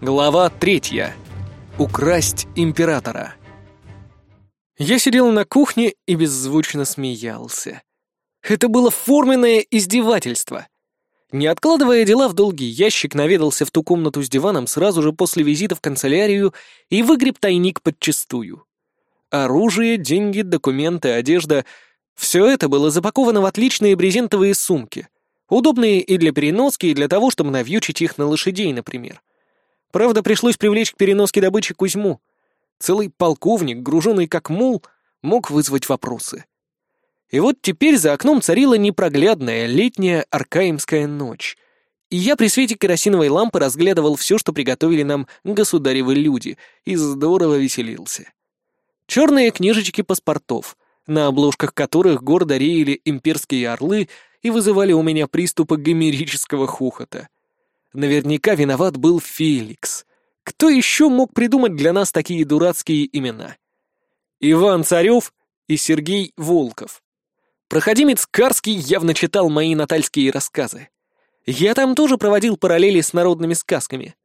Глава третья. Украсть императора. Я сидел на кухне и беззвучно смеялся. Это было форменное издевательство. Не откладывая дела в долгий ящик, наведался в ту комнату с диваном сразу же после визита в канцелярию и выгреб тайник подчистую. Оружие, деньги, документы, одежда — все это было запаковано в отличные брезентовые сумки, удобные и для переноски, и для того, чтобы навьючить их на лошадей, например. Правда, пришлось привлечь к переноске добычи Кузьму. Целый полковник, груженный как мул, мог вызвать вопросы. И вот теперь за окном царила непроглядная летняя аркаимская ночь, и я при свете керосиновой лампы разглядывал все, что приготовили нам государевы люди, и здорово веселился. Черные книжечки паспортов, на обложках которых гордо реяли имперские орлы и вызывали у меня приступы гомерического хохота — Наверняка виноват был Феликс. Кто еще мог придумать для нас такие дурацкие имена? Иван Царев и Сергей Волков. Проходимец Карский явно читал мои натальские рассказы. Я там тоже проводил параллели с народными сказками.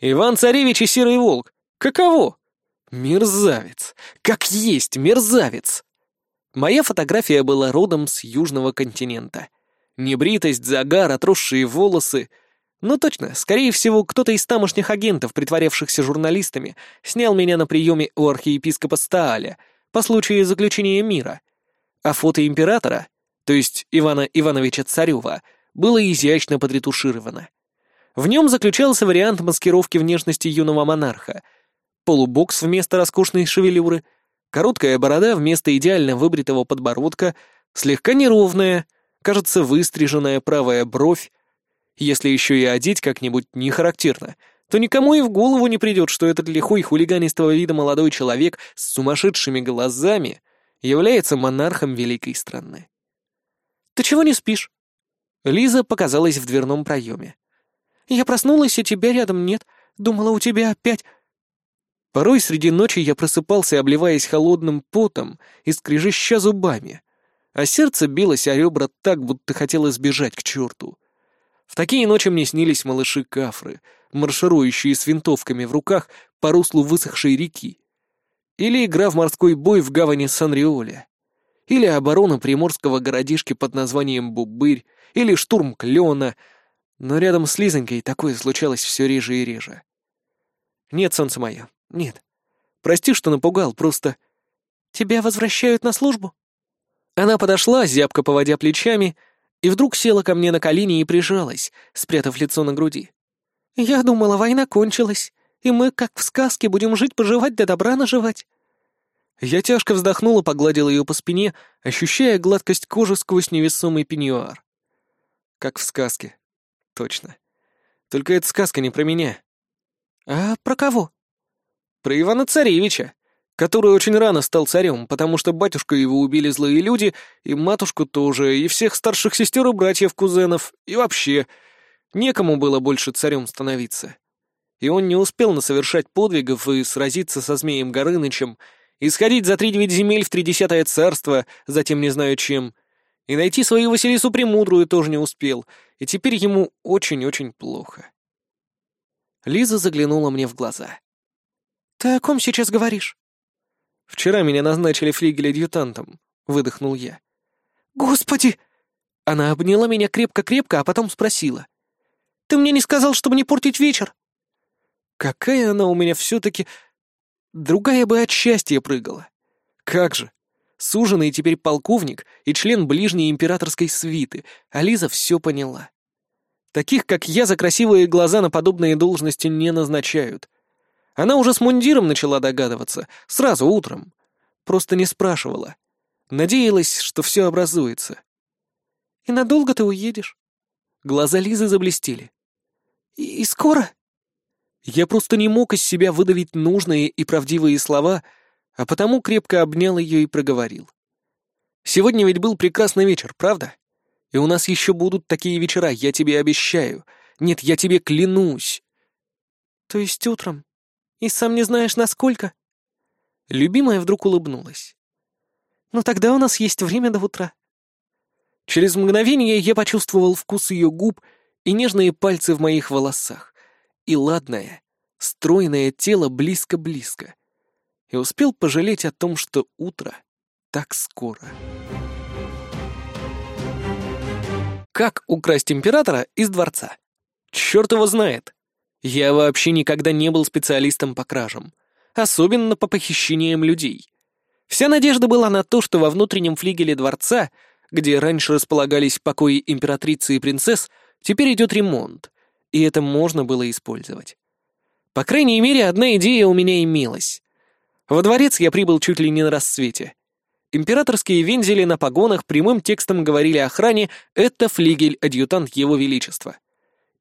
Иван Царевич и Серый Волк. Каково? Мерзавец. Как есть мерзавец. Моя фотография была родом с южного континента. Небритость, загар, отросшие волосы — ну точно, скорее всего, кто-то из тамошних агентов, притворявшихся журналистами, снял меня на приеме у архиепископа Стааля по случаю заключения мира. А фото императора, то есть Ивана Ивановича Царева, было изящно подретушировано. В нем заключался вариант маскировки внешности юного монарха. Полубокс вместо роскошной шевелюры, короткая борода вместо идеально выбритого подбородка, слегка неровная, кажется, выстриженная правая бровь, если еще и одеть как-нибудь не характерно, то никому и в голову не придет, что этот лихой хулиганистого вида молодой человек с сумасшедшими глазами является монархом великой страны. «Ты чего не спишь?» Лиза показалась в дверном проеме. «Я проснулась, и тебя рядом нет. Думала, у тебя опять...» Порой среди ночи я просыпался, обливаясь холодным потом и скрежеща зубами, а сердце билось о ребра так, будто хотело сбежать к черту. В такие ночи мне снились малыши-кафры, марширующие с винтовками в руках по руслу высохшей реки. Или игра в морской бой в гавани Сан-Риоле. Или оборона приморского городишки под названием Бубырь. Или штурм Клена. Но рядом с Лизонькой такое случалось все реже и реже. Нет, солнце мое, нет. Прости, что напугал, просто... Тебя возвращают на службу? Она подошла, зябко поводя плечами, и вдруг села ко мне на колени и прижалась, спрятав лицо на груди. «Я думала, война кончилась, и мы, как в сказке, будем жить-поживать да добра наживать». Я тяжко вздохнула, погладила ее по спине, ощущая гладкость кожи сквозь невесомый пеньюар. Как в сказке. Точно. Только эта сказка не про меня. А про кого? Про Ивана Царевича который очень рано стал царем, потому что батюшка его убили злые люди, и матушку тоже, и всех старших сестер и братьев-кузенов, и вообще. Некому было больше царем становиться. И он не успел насовершать подвигов и сразиться со змеем Горынычем, и сходить за три девять земель в тридесятое царство, затем не знаю чем, и найти свою Василису Премудрую тоже не успел, и теперь ему очень-очень плохо. Лиза заглянула мне в глаза. «Ты о ком сейчас говоришь?» Вчера меня назначили флигель-адъютантом», — выдохнул я. «Господи!» Она обняла меня крепко-крепко, а потом спросила. «Ты мне не сказал, чтобы не портить вечер?» Какая она у меня все-таки... Другая бы от счастья прыгала. Как же! Суженый теперь полковник и член ближней императорской свиты, а Лиза все поняла. Таких, как я, за красивые глаза на подобные должности не назначают. Она уже с мундиром начала догадываться, сразу утром. Просто не спрашивала. Надеялась, что все образуется. «И надолго ты уедешь?» Глаза Лизы заблестели. «И, и скоро?» Я просто не мог из себя выдавить нужные и правдивые слова, а потому крепко обнял ее и проговорил. «Сегодня ведь был прекрасный вечер, правда? И у нас еще будут такие вечера, я тебе обещаю. Нет, я тебе клянусь». «То есть утром?» И сам не знаешь, насколько?» Любимая вдруг улыбнулась. «Ну тогда у нас есть время до утра». Через мгновение я почувствовал вкус ее губ и нежные пальцы в моих волосах, и ладное, стройное тело близко-близко. И успел пожалеть о том, что утро так скоро. Как украсть императора из дворца? Черт его знает. Я вообще никогда не был специалистом по кражам, особенно по похищениям людей. Вся надежда была на то, что во внутреннем флигеле дворца, где раньше располагались покои императрицы и принцесс, теперь идет ремонт, и это можно было использовать. По крайней мере, одна идея у меня имелась. Во дворец я прибыл чуть ли не на рассвете. Императорские вензели на погонах прямым текстом говорили охране «это флигель-адъютант Его Величества».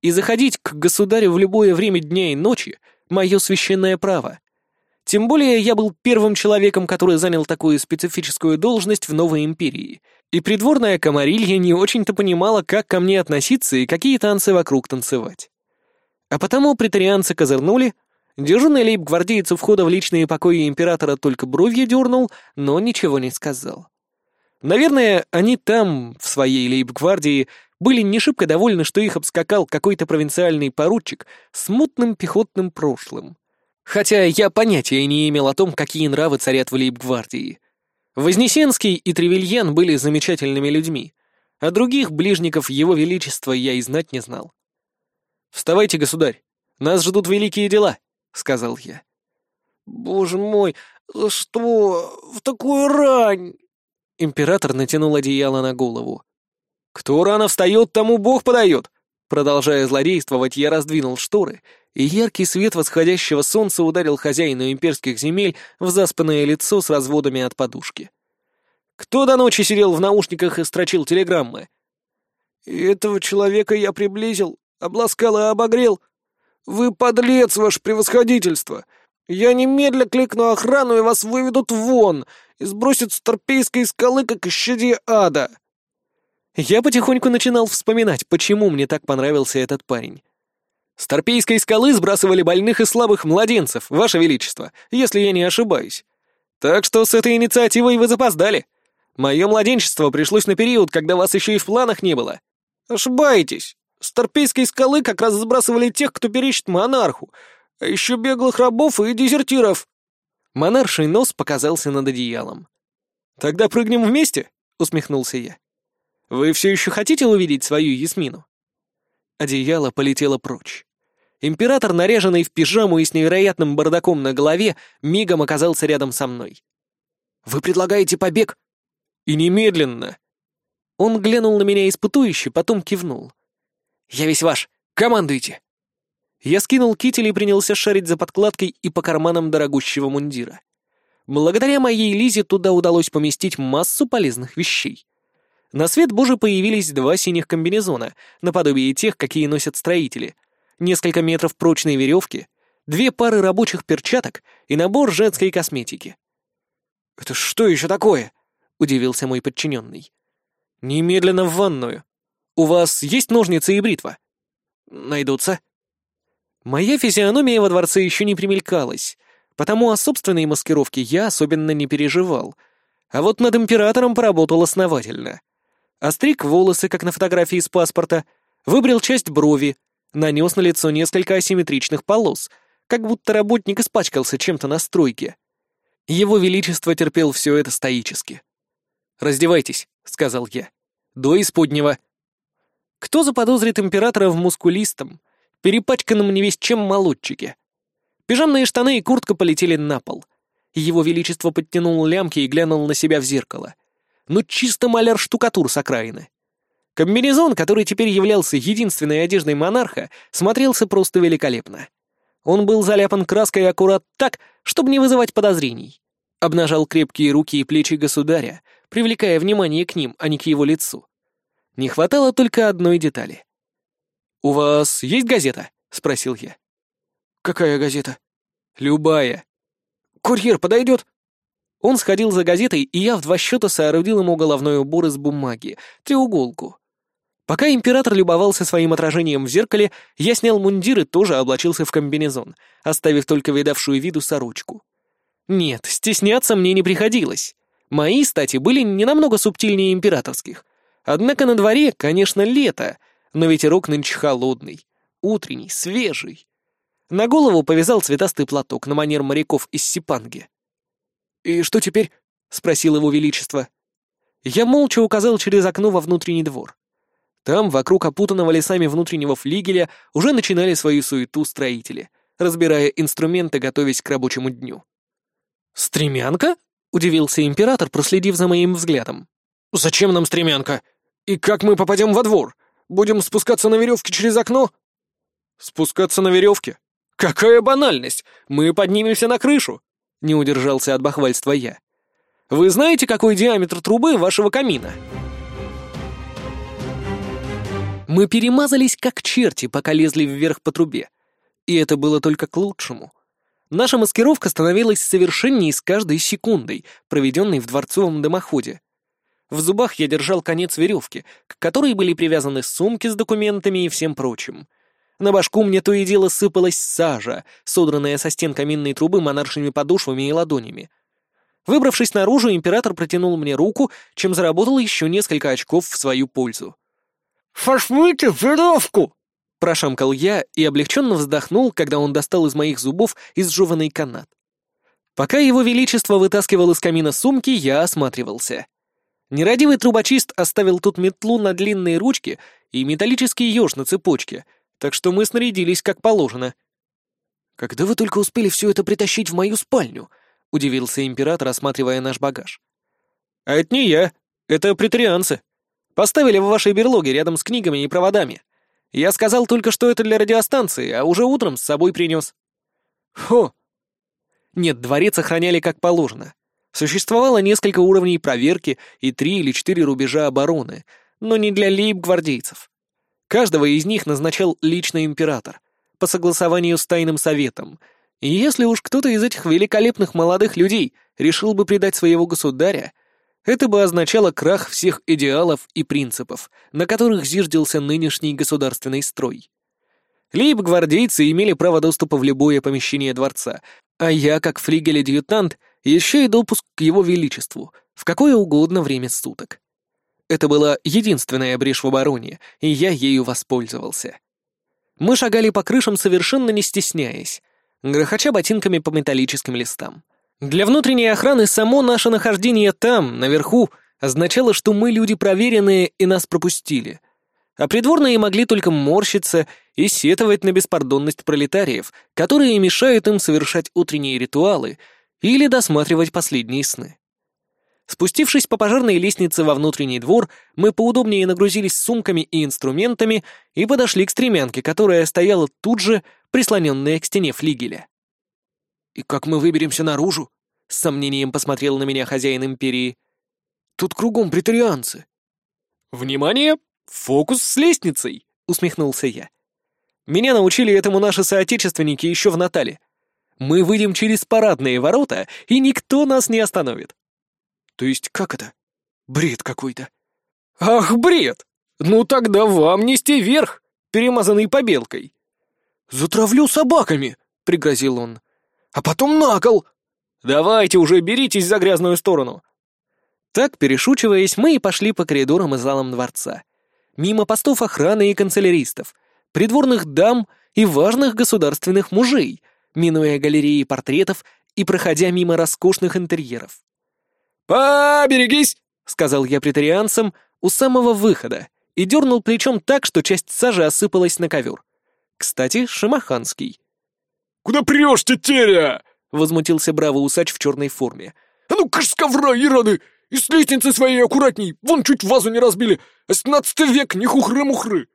И заходить к государю в любое время дня и ночи — мое священное право. Тем более я был первым человеком, который занял такую специфическую должность в новой империи, и придворная комарилья не очень-то понимала, как ко мне относиться и какие танцы вокруг танцевать. А потому претарианцы козырнули, дежурный лейб-гвардеец у входа в личные покои императора только бровью дернул, но ничего не сказал. Наверное, они там, в своей лейб-гвардии, были не шибко довольны, что их обскакал какой-то провинциальный поручик с мутным пехотным прошлым. Хотя я понятия не имел о том, какие нравы царят в лейб-гвардии. Вознесенский и Тревельян были замечательными людьми, а других ближников его величества я и знать не знал. «Вставайте, государь, нас ждут великие дела», — сказал я. «Боже мой, что в такую рань?» Император натянул одеяло на голову. «Кто рано встает, тому Бог подает!» Продолжая злодействовать, я раздвинул шторы и яркий свет восходящего солнца ударил хозяину имперских земель в заспанное лицо с разводами от подушки. «Кто до ночи сидел в наушниках и строчил телеграммы?» «Этого человека я приблизил, обласкал и обогрел. Вы подлец, ваше превосходительство! Я немедля кликну охрану, и вас выведут вон и сбросят с торпейской скалы, как исчадие ада!» Я потихоньку начинал вспоминать, почему мне так понравился этот парень. С Торпейской скалы сбрасывали больных и слабых младенцев, Ваше Величество, если я не ошибаюсь. Так что с этой инициативой вы запоздали. Мое младенчество пришлось на период, когда вас еще и в планах не было. Ошибаетесь. С Торпейской скалы как раз сбрасывали тех, кто перечит монарху, а еще беглых рабов и дезертиров. Монарший нос показался над одеялом. «Тогда прыгнем вместе?» — усмехнулся я. «Вы все еще хотите увидеть свою Ясмину?» Одеяло полетело прочь. Император, наряженный в пижаму и с невероятным бардаком на голове, мигом оказался рядом со мной. «Вы предлагаете побег?» «И немедленно!» Он глянул на меня испытующе, потом кивнул. «Я весь ваш! Командуйте!» Я скинул китель и принялся шарить за подкладкой и по карманам дорогущего мундира. Благодаря моей Лизе туда удалось поместить массу полезных вещей. На свет Божий появились два синих комбинезона, наподобие тех, какие носят строители, несколько метров прочной веревки, две пары рабочих перчаток и набор женской косметики. «Это что еще такое?» — удивился мой подчиненный. «Немедленно в ванную. У вас есть ножницы и бритва?» «Найдутся». Моя физиономия во дворце еще не примелькалась, потому о собственной маскировке я особенно не переживал. А вот над императором поработал основательно — Остриг волосы, как на фотографии с паспорта, выбрил часть брови, нанес на лицо несколько асимметричных полос, как будто работник испачкался чем-то на стройке. Его Величество терпел все это стоически. «Раздевайтесь», — сказал я. «До исподнего». Кто заподозрит императора в мускулистом, перепачканном не весь чем молодчике? Пижамные штаны и куртка полетели на пол. Его Величество подтянул лямки и глянул на себя в зеркало — ну чисто маляр-штукатур с окраины. Комбинезон, который теперь являлся единственной одеждой монарха, смотрелся просто великолепно. Он был заляпан краской аккурат так, чтобы не вызывать подозрений. Обнажал крепкие руки и плечи государя, привлекая внимание к ним, а не к его лицу. Не хватало только одной детали. «У вас есть газета?» — спросил я. «Какая газета?» «Любая». «Курьер подойдет?» Он сходил за газетой, и я в два счета соорудил ему головной убор из бумаги, треуголку. Пока император любовался своим отражением в зеркале, я снял мундир и тоже облачился в комбинезон, оставив только видавшую виду сорочку. Нет, стесняться мне не приходилось. Мои стати были не намного субтильнее императорских. Однако на дворе, конечно, лето, но ветерок нынче холодный, утренний, свежий. На голову повязал цветастый платок на манер моряков из Сипанги. «И что теперь?» — спросил его величество. Я молча указал через окно во внутренний двор. Там, вокруг опутанного лесами внутреннего флигеля, уже начинали свою суету строители, разбирая инструменты, готовясь к рабочему дню. «Стремянка?» — удивился император, проследив за моим взглядом. «Зачем нам стремянка? И как мы попадем во двор? Будем спускаться на веревке через окно?» «Спускаться на веревке? Какая банальность! Мы поднимемся на крышу!» — не удержался от бахвальства я. «Вы знаете, какой диаметр трубы вашего камина?» Мы перемазались как черти, пока лезли вверх по трубе. И это было только к лучшему. Наша маскировка становилась совершенней с каждой секундой, проведенной в дворцовом дымоходе. В зубах я держал конец веревки, к которой были привязаны сумки с документами и всем прочим. На башку мне то и дело сыпалась сажа, содранная со стен каминной трубы монаршими подошвами и ладонями. Выбравшись наружу, император протянул мне руку, чем заработал еще несколько очков в свою пользу. «Фашмите веревку!» — прошамкал я и облегченно вздохнул, когда он достал из моих зубов изжеванный канат. Пока его величество вытаскивал из камина сумки, я осматривался. Нерадивый трубочист оставил тут метлу на длинные ручки и металлический еж на цепочке, так что мы снарядились как положено. «Когда вы только успели все это притащить в мою спальню?» — удивился император, осматривая наш багаж. «А это не я, это претарианцы», Поставили в вашей берлоге рядом с книгами и проводами. Я сказал только, что это для радиостанции, а уже утром с собой принес. Хо! Нет, дворец охраняли как положено. Существовало несколько уровней проверки и три или четыре рубежа обороны, но не для лейб-гвардейцев. Каждого из них назначал лично император, по согласованию с тайным советом. И если уж кто-то из этих великолепных молодых людей решил бы предать своего государя, это бы означало крах всех идеалов и принципов, на которых зиждился нынешний государственный строй. Лейб-гвардейцы имели право доступа в любое помещение дворца, а я, как флигель-адъютант, еще и допуск к его величеству в какое угодно время суток. Это была единственная брешь в обороне, и я ею воспользовался. Мы шагали по крышам, совершенно не стесняясь, грохоча ботинками по металлическим листам. Для внутренней охраны само наше нахождение там, наверху, означало, что мы люди проверенные и нас пропустили. А придворные могли только морщиться и сетовать на беспардонность пролетариев, которые мешают им совершать утренние ритуалы или досматривать последние сны. Спустившись по пожарной лестнице во внутренний двор, мы поудобнее нагрузились сумками и инструментами и подошли к стремянке, которая стояла тут же, прислоненная к стене флигеля. «И как мы выберемся наружу?» — с сомнением посмотрел на меня хозяин империи. «Тут кругом претарианцы». «Внимание! Фокус с лестницей!» — усмехнулся я. «Меня научили этому наши соотечественники еще в Натале. Мы выйдем через парадные ворота, и никто нас не остановит». «То есть как это? Бред какой-то». «Ах, бред! Ну тогда вам нести вверх, перемазанный побелкой». «Затравлю собаками!» — пригрозил он а потом на кол. Давайте уже беритесь за грязную сторону. Так, перешучиваясь, мы и пошли по коридорам и залам дворца. Мимо постов охраны и канцеляристов, придворных дам и важных государственных мужей, минуя галереи портретов и проходя мимо роскошных интерьеров. «Поберегись!» — сказал я претарианцам у самого выхода и дернул плечом так, что часть сажи осыпалась на ковер. Кстати, шамаханский. «Куда прешь, тетеря?» — возмутился бравый усач в черной форме. «А ну, каш с ковра, ираны! И с лестницы своей аккуратней! Вон чуть вазу не разбили! Восемнадцатый век, не хухры-мухры!»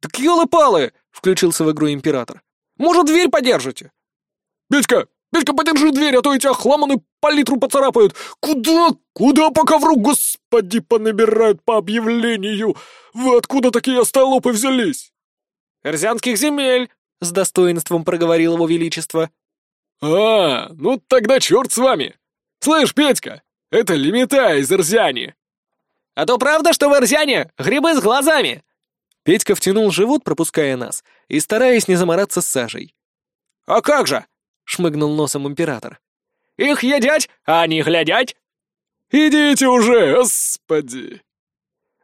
«Так елы-палы!» — включился в игру император. «Может, дверь подержите?» «Петька, Петька, подержи дверь, а то эти охламаны по литру поцарапают! Куда, куда по ковру, господи, понабирают по объявлению! Вы откуда такие остолопы взялись?» «Эрзянских земель!» — с достоинством проговорил его величество. «А, ну тогда черт с вами! Слышь, Петька, это лимита из Эрзяни!» «А то правда, что в Эрзяне грибы с глазами?» Петька втянул живот, пропуская нас, и стараясь не замораться с сажей. «А как же?» — шмыгнул носом император. «Их едять, а не глядять!» «Идите уже, господи!»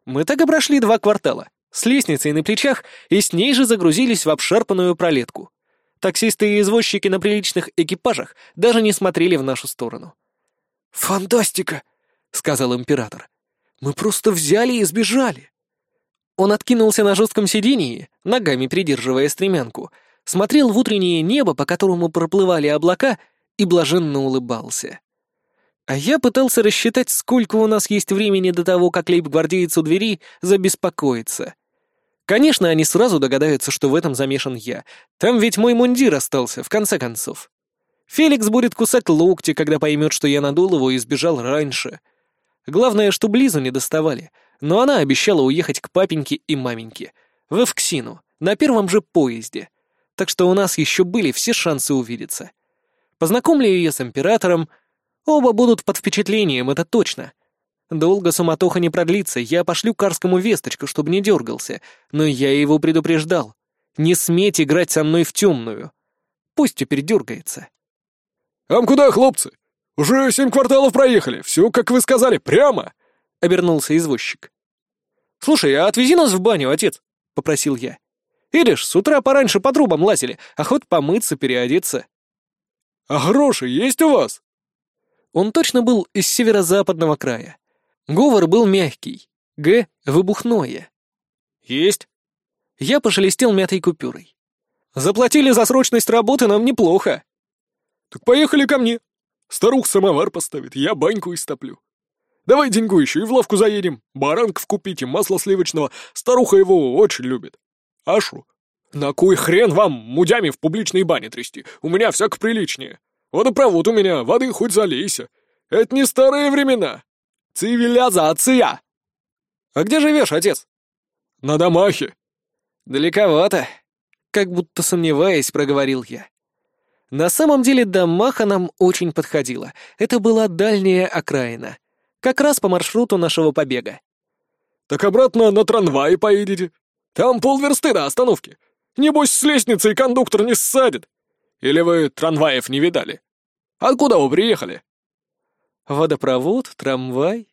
Мы так оброшли два квартала с лестницей на плечах и с ней же загрузились в обшарпанную пролетку. Таксисты и извозчики на приличных экипажах даже не смотрели в нашу сторону. «Фантастика!» — сказал император. «Мы просто взяли и сбежали!» Он откинулся на жестком сидении, ногами придерживая стремянку, смотрел в утреннее небо, по которому проплывали облака, и блаженно улыбался. А я пытался рассчитать, сколько у нас есть времени до того, как лейб-гвардеец у двери забеспокоится. Конечно, они сразу догадаются, что в этом замешан я. Там ведь мой мундир остался, в конце концов. Феликс будет кусать локти, когда поймет, что я надул его и сбежал раньше. Главное, что Близу не доставали, но она обещала уехать к папеньке и маменьке, в Эвксину, на первом же поезде. Так что у нас еще были все шансы увидеться. Познакомлю ее с императором. Оба будут под впечатлением, это точно. Долго суматоха не продлится, я пошлю Карскому весточку, чтобы не дергался, но я его предупреждал. Не сметь играть со мной в темную. Пусть теперь дергается. «Ам куда, хлопцы? Уже семь кварталов проехали, все, как вы сказали, прямо!» — обернулся извозчик. «Слушай, а отвези нас в баню, отец», — попросил я. «Видишь, с утра пораньше по трубам лазили, а хоть помыться, переодеться». «А гроши есть у вас?» Он точно был из северо-западного края. Говор был мягкий, Г — выбухное. «Есть». Я пошелестел мятой купюрой. «Заплатили за срочность работы нам неплохо». «Так поехали ко мне. Старух самовар поставит, я баньку истоплю. Давай деньгу еще и в лавку заедем, баранков купите, масло сливочного, старуха его очень любит. Ашу, на кой хрен вам мудями в публичной бане трясти? У меня всяко приличнее. Водопровод у меня, воды хоть залейся. Это не старые времена. Цивилизация! А где живешь, отец? На Дамахе. Далековато. Как будто сомневаясь, проговорил я. На самом деле Дамаха нам очень подходила. Это была дальняя окраина. Как раз по маршруту нашего побега. Так обратно на трамвае поедете. Там полверсты до остановки. Небось, с лестницы кондуктор не ссадит. Или вы трамваев не видали? Откуда вы приехали? Водопровод, трамвай.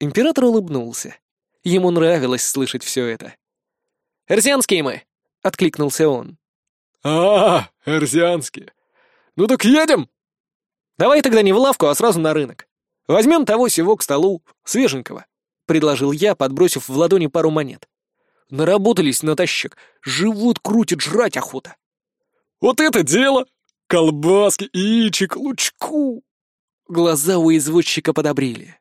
Император улыбнулся. Ему нравилось слышать все это. «Эрзианские мы!» — откликнулся он. «А, эрзианские. Ну так едем!» «Давай тогда не в лавку, а сразу на рынок. Возьмем того всего к столу, свеженького», — предложил я, подбросив в ладони пару монет. Наработались натощак, живот крутит, жрать охота. «Вот это дело! Колбаски, яичек, лучку!» Глаза у извозчика подобрели.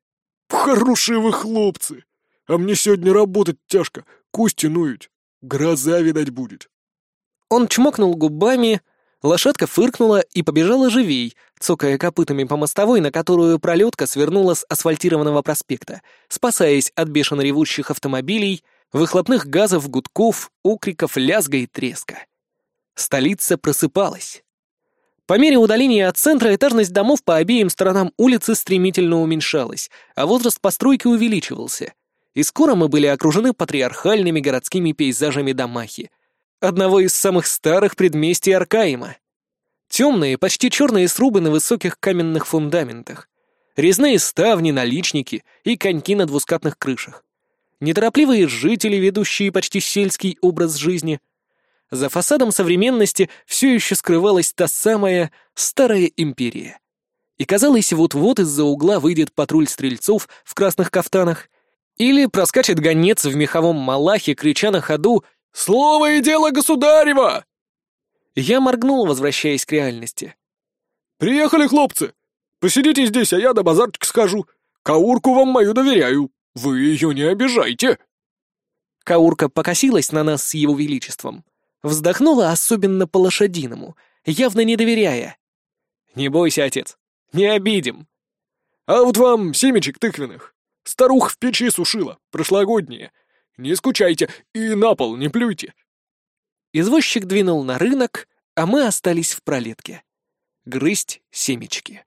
«Хорошие вы хлопцы! А мне сегодня работать тяжко, кости ноют. Гроза, видать, будет». Он чмокнул губами, лошадка фыркнула и побежала живей, цокая копытами по мостовой, на которую пролетка свернула с асфальтированного проспекта, спасаясь от бешено ревущих автомобилей, выхлопных газов, гудков, окриков, лязга и треска. Столица просыпалась. По мере удаления от центра этажность домов по обеим сторонам улицы стремительно уменьшалась, а возраст постройки увеличивался. И скоро мы были окружены патриархальными городскими пейзажами Дамахи, одного из самых старых предместий Аркаима. Темные, почти черные срубы на высоких каменных фундаментах, резные ставни, наличники и коньки на двускатных крышах. Неторопливые жители, ведущие почти сельский образ жизни — за фасадом современности все еще скрывалась та самая старая империя. И казалось, вот-вот из-за угла выйдет патруль стрельцов в красных кафтанах, или проскачет гонец в меховом малахе, крича на ходу «Слово и дело государева!» Я моргнул, возвращаясь к реальности. «Приехали, хлопцы! Посидите здесь, а я до базарчика схожу. Каурку вам мою доверяю. Вы ее не обижайте!» Каурка покосилась на нас с его величеством. Вздохнула особенно по-лошадиному, явно не доверяя. «Не бойся, отец, не обидим». «А вот вам семечек тыквенных. Старух в печи сушила, прошлогодние. Не скучайте и на пол не плюйте». Извозчик двинул на рынок, а мы остались в пролетке. Грызть семечки.